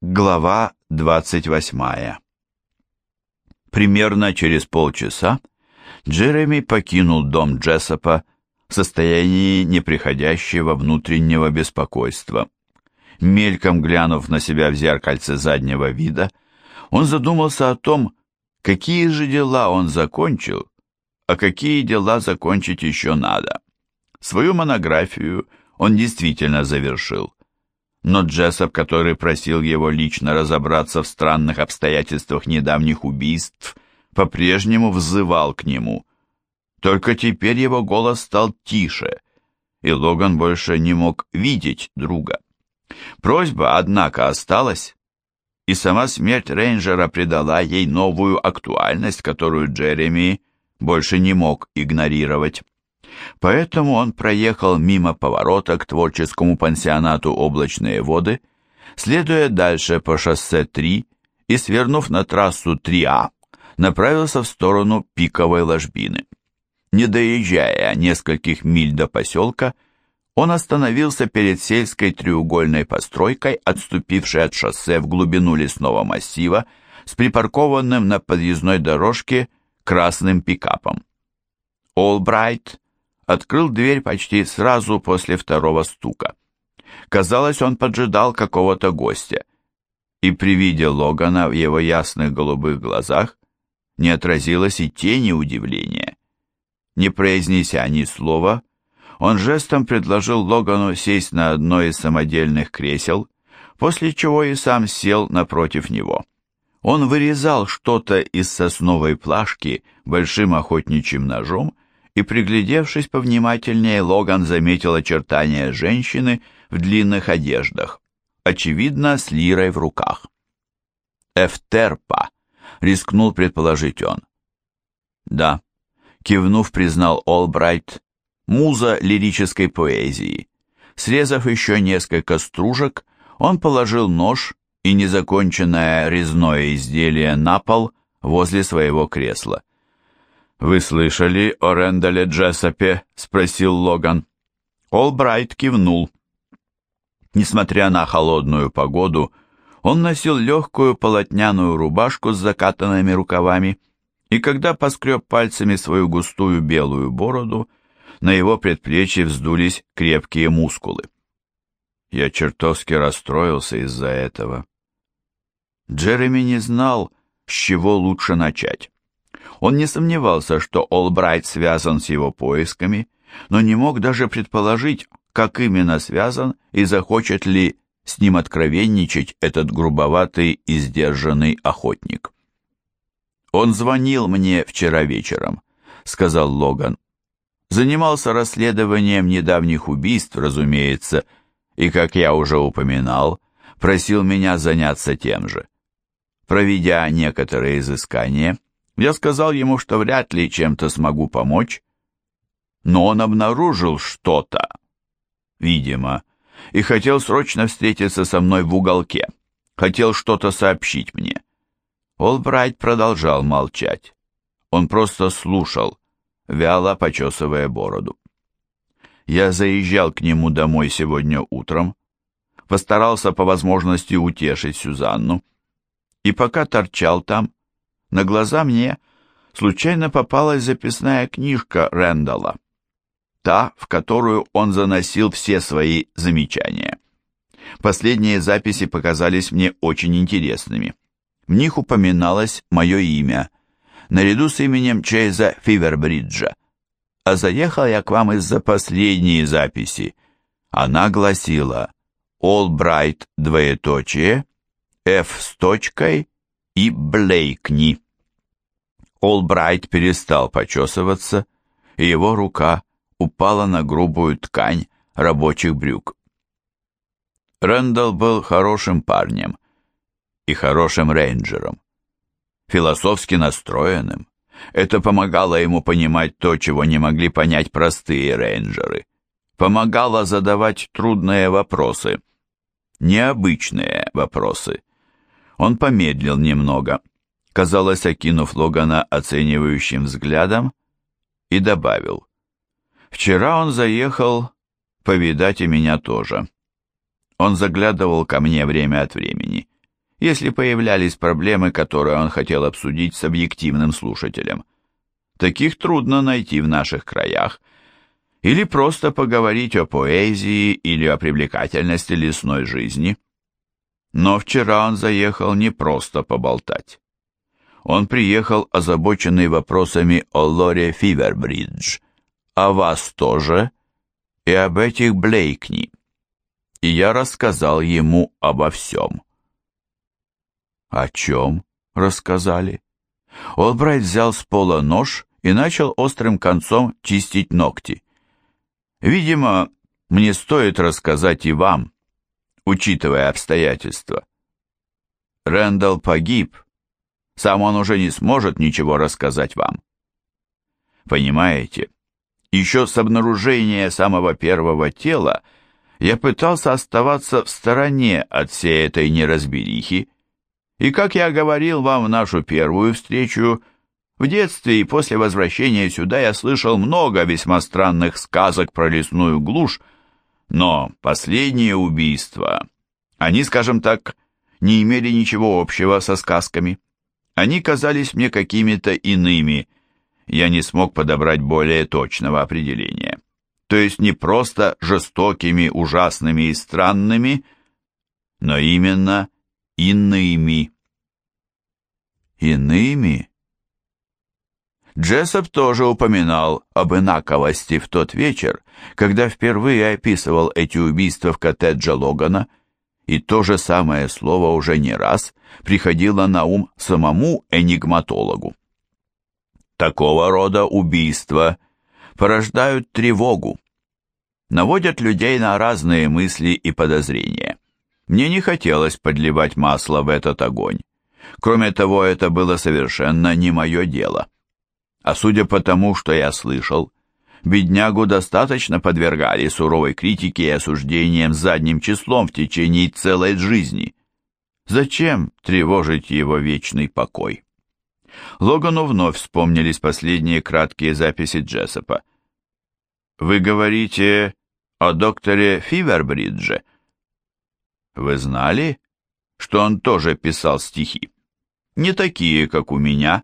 Глава 28 Примерно через полчаса Джереми покинул дом Джессопа в состоянии неприходящего внутреннего беспокойства. Мельком глянув на себя в зеркальце заднего вида, он задумался о том, какие же дела он закончил, а какие дела закончить еще надо. Свою монографию он действительно завершил но Джессоп, который просил его лично разобраться в странных обстоятельствах недавних убийств, по-прежнему взывал к нему. Только теперь его голос стал тише, и Логан больше не мог видеть друга. Просьба, однако, осталась, и сама смерть рейнджера придала ей новую актуальность, которую Джереми больше не мог игнорировать. Поэтому он проехал мимо поворота к творческому пансионату «Облачные воды», следуя дальше по шоссе 3 и, свернув на трассу 3А, направился в сторону пиковой ложбины. Не доезжая нескольких миль до поселка, он остановился перед сельской треугольной постройкой, отступившей от шоссе в глубину лесного массива, с припаркованным на подъездной дорожке красным пикапом. Олбрайт открыл дверь почти сразу после второго стука. Казалось, он поджидал какого-то гостя. И при виде Логана в его ясных голубых глазах не отразилось и тени удивления. Не произнеся ни слова, он жестом предложил Логану сесть на одно из самодельных кресел, после чего и сам сел напротив него. Он вырезал что-то из сосновой плашки большим охотничьим ножом и, приглядевшись повнимательнее, Логан заметил очертания женщины в длинных одеждах, очевидно, с лирой в руках. «Эфтерпа», — рискнул предположить он. «Да», — кивнув, признал Олбрайт, муза лирической поэзии. Срезав еще несколько стружек, он положил нож и незаконченное резное изделие на пол возле своего кресла. «Вы слышали о Рэндале Джессопе?» — спросил Логан. Олбрайт кивнул. Несмотря на холодную погоду, он носил легкую полотняную рубашку с закатанными рукавами, и когда поскреб пальцами свою густую белую бороду, на его предплечье вздулись крепкие мускулы. Я чертовски расстроился из-за этого. Джереми не знал, с чего лучше начать. Он не сомневался, что Олбрайт связан с его поисками, но не мог даже предположить, как именно связан и захочет ли с ним откровенничать этот грубоватый и сдержанный охотник. «Он звонил мне вчера вечером», — сказал Логан. «Занимался расследованием недавних убийств, разумеется, и, как я уже упоминал, просил меня заняться тем же. Проведя некоторые изыскания, я сказал ему, что вряд ли чем-то смогу помочь, но он обнаружил что-то, видимо, и хотел срочно встретиться со мной в уголке, хотел что-то сообщить мне. Олбрайт продолжал молчать. Он просто слушал, вяло почесывая бороду. Я заезжал к нему домой сегодня утром, постарался по возможности утешить Сюзанну, и пока торчал там, на глаза мне случайно попалась записная книжка Рэндалла, та, в которую он заносил все свои замечания. Последние записи показались мне очень интересными. В них упоминалось мое имя, наряду с именем Чейза Фивербриджа. А заехал я к вам из-за последней записи. Она гласила «Олбрайт, двоеточие, F с точкой, и Блейкни. Олбрайт перестал почесываться, и его рука упала на грубую ткань рабочих брюк. Рэндалл был хорошим парнем и хорошим рейнджером, философски настроенным. Это помогало ему понимать то, чего не могли понять простые рейнджеры. Помогало задавать трудные вопросы, необычные вопросы. Он помедлил немного, казалось, окинув Логана оценивающим взглядом, и добавил. «Вчера он заехал повидать и меня тоже. Он заглядывал ко мне время от времени. если появлялись проблемы, которые он хотел обсудить с объективным слушателем. Таких трудно найти в наших краях. Или просто поговорить о поэзии или о привлекательности лесной жизни. Но вчера он заехал не просто поболтать. Он приехал озабоченный вопросами о Лоре Фивербридж, о вас тоже и об этих Блейкни. И я рассказал ему обо всем. О чем рассказали? Олбрайт взял с пола нож и начал острым концом чистить ногти. Видимо, мне стоит рассказать и вам, учитывая обстоятельства. Рэндалл погиб, сам он уже не сможет ничего рассказать вам. Понимаете, еще с обнаружения самого первого тела я пытался оставаться в стороне от всей этой неразберихи, и, как я говорил вам в нашу первую встречу, в детстве и после возвращения сюда я слышал много весьма странных сказок про лесную глушь, но последние убийства, они, скажем так, не имели ничего общего со сказками. Они казались мне какими-то иными. Я не смог подобрать более точного определения. То есть не просто жестокими, ужасными и странными, но именно иными. Иными? Джессоп тоже упоминал об инаковости в тот вечер, когда впервые описывал эти убийства в коттедже Логана, и то же самое слово уже не раз приходило на ум самому энигматологу. Такого рода убийства порождают тревогу, наводят людей на разные мысли и подозрения. Мне не хотелось подливать масло в этот огонь. Кроме того, это было совершенно не мое дело. А судя по тому, что я слышал, беднягу достаточно подвергали суровой критике и осуждениям задним числом в течение целой жизни. Зачем тревожить его вечный покой? Логану вновь вспомнились последние краткие записи Джессопа. «Вы говорите о докторе Фивербридже?» «Вы знали, что он тоже писал стихи? Не такие, как у меня,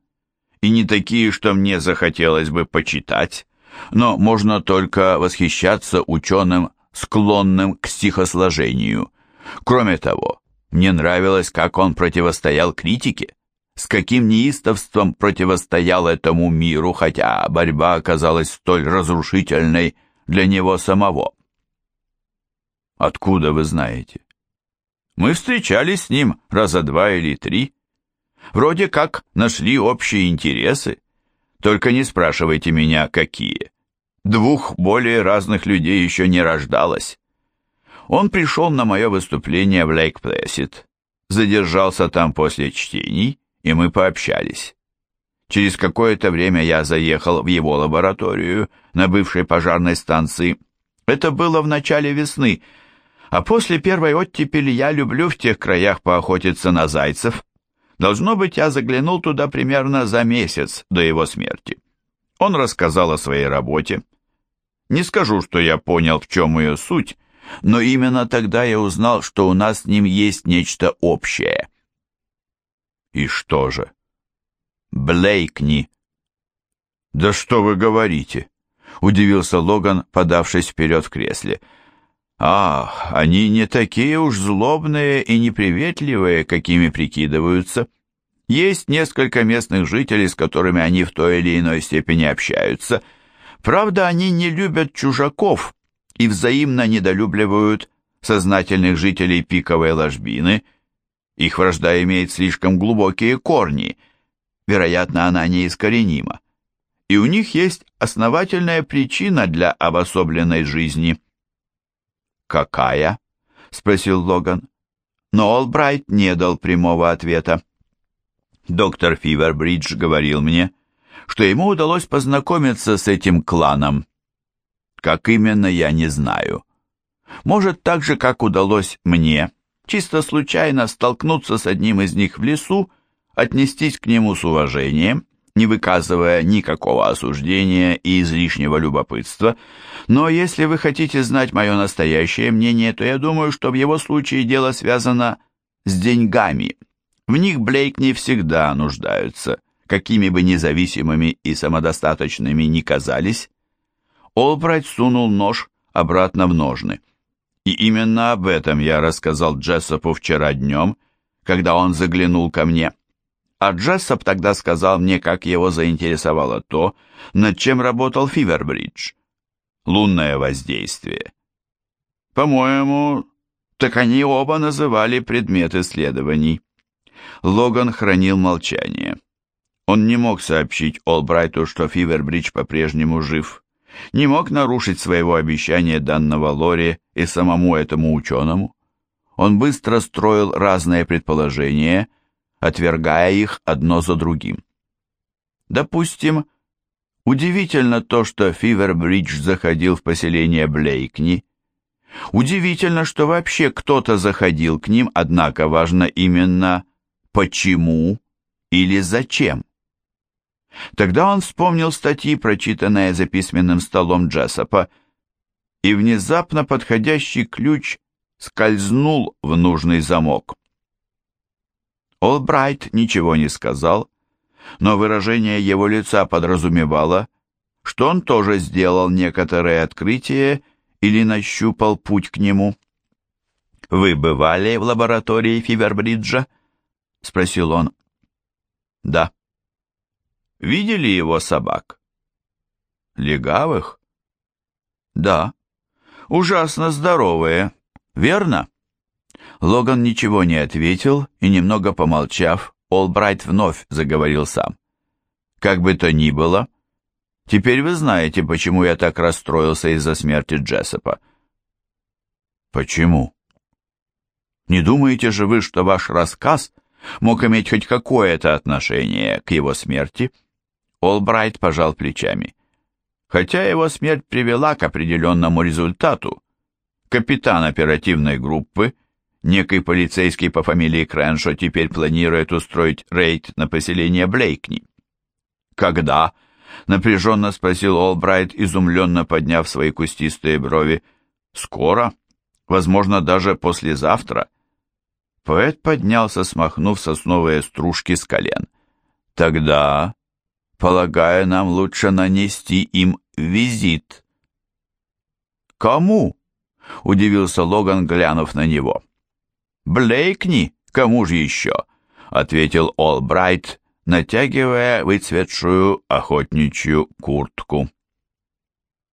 и не такие, что мне захотелось бы почитать, но можно только восхищаться ученым, склонным к стихосложению. Кроме того, мне нравилось, как он противостоял критике, с каким неистовством противостоял этому миру, хотя борьба оказалась столь разрушительной для него самого. Откуда вы знаете? Мы встречались с ним раза два или три. Вроде как нашли общие интересы. Только не спрашивайте меня, какие. Двух более разных людей еще не рождалось. Он пришел на мое выступление в Лейк-Плэссид, задержался там после чтений, и мы пообщались. Через какое-то время я заехал в его лабораторию на бывшей пожарной станции. Это было в начале весны, а после первой оттепели я люблю в тех краях поохотиться на зайцев. Должно быть, я заглянул туда примерно за месяц до его смерти. Он рассказал о своей работе. Не скажу, что я понял, в чем ее суть, но именно тогда я узнал, что у нас с ним есть нечто общее. И что же? Блейкни. Да что вы говорите? Удивился Логан, подавшись вперед в кресле. Ах, они не такие уж злобные и неприветливые, какими прикидываются. Есть несколько местных жителей, с которыми они в той или иной степени общаются. Правда, они не любят чужаков и взаимно недолюбливают сознательных жителей пиковой ложбины. Их вражда имеет слишком глубокие корни, вероятно, она неискоренима. И у них есть основательная причина для обособленной жизни – «Какая?» — спросил Логан. Но Олбрайт не дал прямого ответа. Доктор Фивербридж говорил мне, что ему удалось познакомиться с этим кланом. Как именно, я не знаю. Может, так же, как удалось мне, чисто случайно столкнуться с одним из них в лесу, отнестись к нему с уважением не выказывая никакого осуждения и излишнего любопытства, но если вы хотите знать мое настоящее мнение, то я думаю, что в его случае дело связано с деньгами – В них Блейкни всегда нуждаются, какими бы независимыми и самодостаточными ни казались. Олбрайт сунул нож обратно в ножны. И именно об этом я рассказал Джессопу вчера днем, когда он заглянул ко мне. А Джессоп тогда сказал мне, как его заинтересовало то, над чем работал Фивербридж. Лунное воздействие. По-моему, так они оба называли предмет исследований. Логан хранил молчание. Он не мог сообщить Олбрайту, что Фивербридж по-прежнему жив. Не мог нарушить своего обещания данного Лори и самому этому ученому. Он быстро строил разные предположения, отвергая их одно за другим. Допустим, удивительно то, что Фивербридж заходил в поселение Блейкни. Удивительно, что вообще кто-то заходил к ним, однако важно именно почему или зачем. Тогда он вспомнил статьи, прочитанные за письменным столом Джессопа, и внезапно подходящий ключ скользнул в нужный замок. Олбрайт ничего не сказал, но выражение его лица подразумевало, что он тоже сделал некоторое открытие или нащупал путь к нему. «Вы бывали в лаборатории Фивербриджа?» — спросил он. «Да». «Видели его собак?» «Легавых?» «Да». «Ужасно здоровые, верно?» Логан ничего не ответил, и немного помолчав, Олбрайт вновь заговорил сам. «Как бы то ни было, теперь вы знаете, почему я так расстроился из-за смерти Джессопа». «Почему?» «Не думаете же вы, что ваш рассказ мог иметь хоть какое-то отношение к его смерти?» Олбрайт пожал плечами. Хотя его смерть привела к определенному результату, капитан оперативной группы, некий полицейский по фамилии Крэншо, теперь планирует устроить рейд на поселение Блейкни. «Когда?» — напряженно спросил Олбрайт, изумленно подняв свои кустистые брови. «Скоро? Возможно, даже послезавтра?» Поэт поднялся, смахнув сосновые стружки с колен. «Тогда Полагаю, нам лучше нанести им визит. Кому? Удивился Логан, глянув на него. Блейкни, кому же еще? Ответил Олбрайт, натягивая выцветшую охотничью куртку.